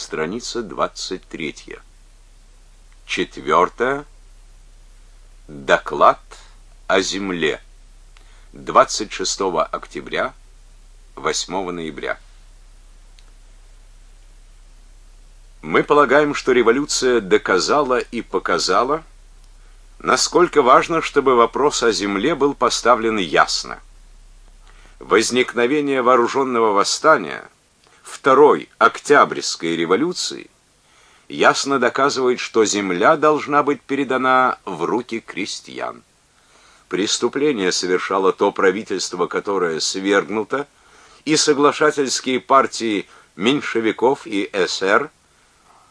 страница 23. Четвертое. Доклад о земле. 26 октября, 8 ноября. Мы полагаем, что революция доказала и показала, насколько важно, чтобы вопрос о земле был поставлен ясно. Возникновение вооруженного восстания, Второй Октябрьской революции, ясно доказывает, что земля должна быть передана в руки крестьян. Преступление совершало то правительство, которое свергнуто, и соглашательские партии меньшевиков и эсер,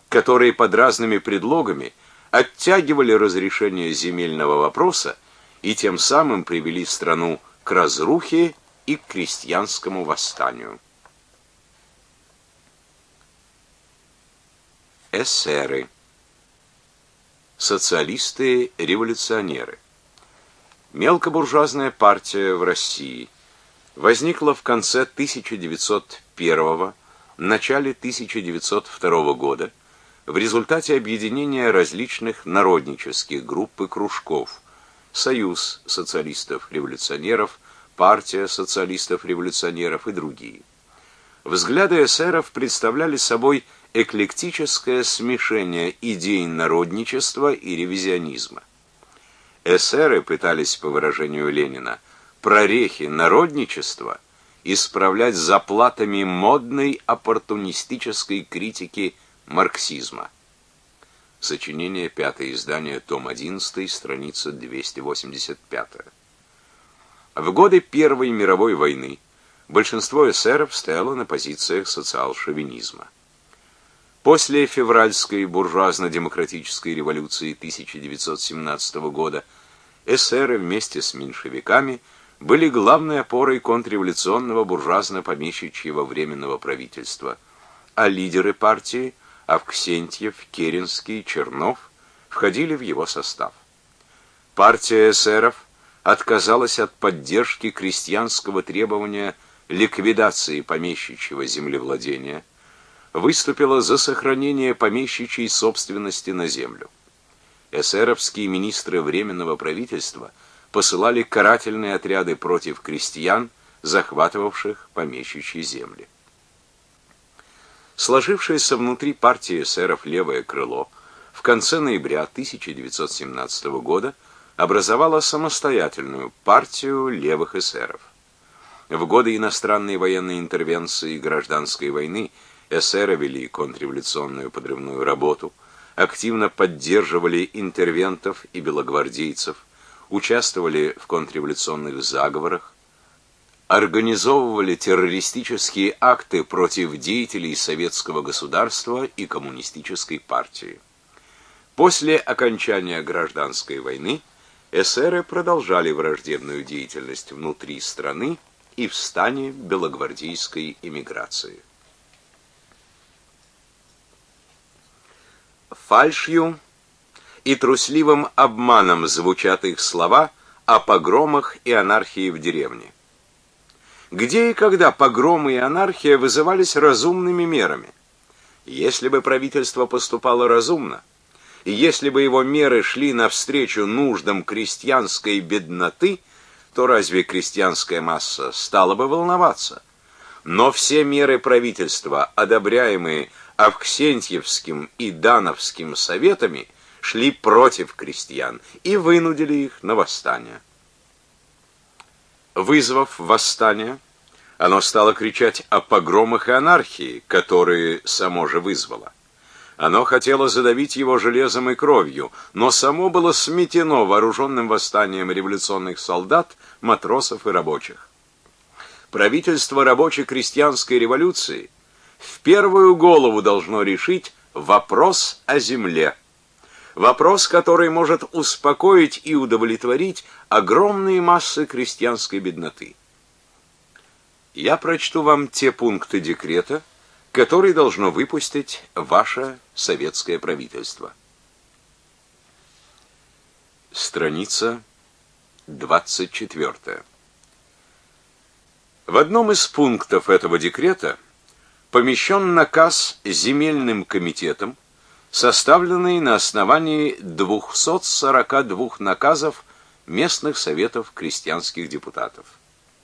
которые под разными предлогами оттягивали разрешение земельного вопроса и тем самым привели страну к разрухе и к крестьянскому восстанию. Эсеры. Социалисты-революционеры. Мелкобуржуазная партия в России возникла в конце 1901 начале 1902 года в результате объединения различных народнических групп и кружков: Союз социалистов-революционеров, Партия социалистов-революционеров и другие. Взгляды эсеров представляли собой эклектическое смешение идей народничества и ревизионизма. Эсеры пытались, по выражению Ленина, прорехи народничества исправлять заплатами модной оппортунистической критики марксизма. Сочинение, пятое издание, том 11, страница 285. В годы Первой мировой войны большинство эсеров стояло на позициях социал-шовинизма. После февральской буржуазно-демократической революции 1917 года эсеры вместе с меньшевиками были главной опорой контрреволюционного буржуазно-помещичьего временного правительства, а лидеры партии Авксентьев, Керенский, Чернов входили в его состав. Партия эсеров отказалась от поддержки крестьянского требования ликвидации помещичьего землевладения – выступила за сохранение помещичьей собственности на землю. Эсеровские министры временного правительства посылали карательные отряды против крестьян, захватывавших помещичьи земли. Сложившееся внутри партии эсеров левое крыло в конце ноября 1917 года образовало самостоятельную партию левых эсеров. В годы иностранной военной интервенции и гражданской войны эсеры вели контрреволюционную подрывную работу, активно поддерживали интервентов и белогвардейцев, участвовали в контрреволюционных заговорах, организовывали террористические акты против деятелей советского государства и коммунистической партии. После окончания гражданской войны эсеры продолжали враждебную деятельность внутри страны и в стане белогвардейской эмиграции. Фальшью и трусливым обманом звучат их слова о погромах и анархии в деревне. Где и когда погромы и анархия вызывались разумными мерами? Если бы правительство поступало разумно, и если бы его меры шли навстречу нуждам крестьянской бедноты, то разве крестьянская масса стала бы волноваться? Но все меры правительства, одобряемые Авксентьевским и Дановским советами шли против крестьян и вынудили их на восстание. Вызвав восстание, оно стало кричать о погромах и анархии, которые само же вызвало. Оно хотело задавить его железом и кровью, но само было сметено вооруженным восстанием революционных солдат, матросов и рабочих. Правительство рабоче-крестьянской революции – в первую голову должно решить вопрос о земле. Вопрос, который может успокоить и удовлетворить огромные массы крестьянской бедноты. Я прочту вам те пункты декрета, которые должно выпустить ваше советское правительство. Страница 24. В одном из пунктов этого декрета помещен наказ земельным комитетом, составленный на основании 242 наказов местных советов крестьянских депутатов.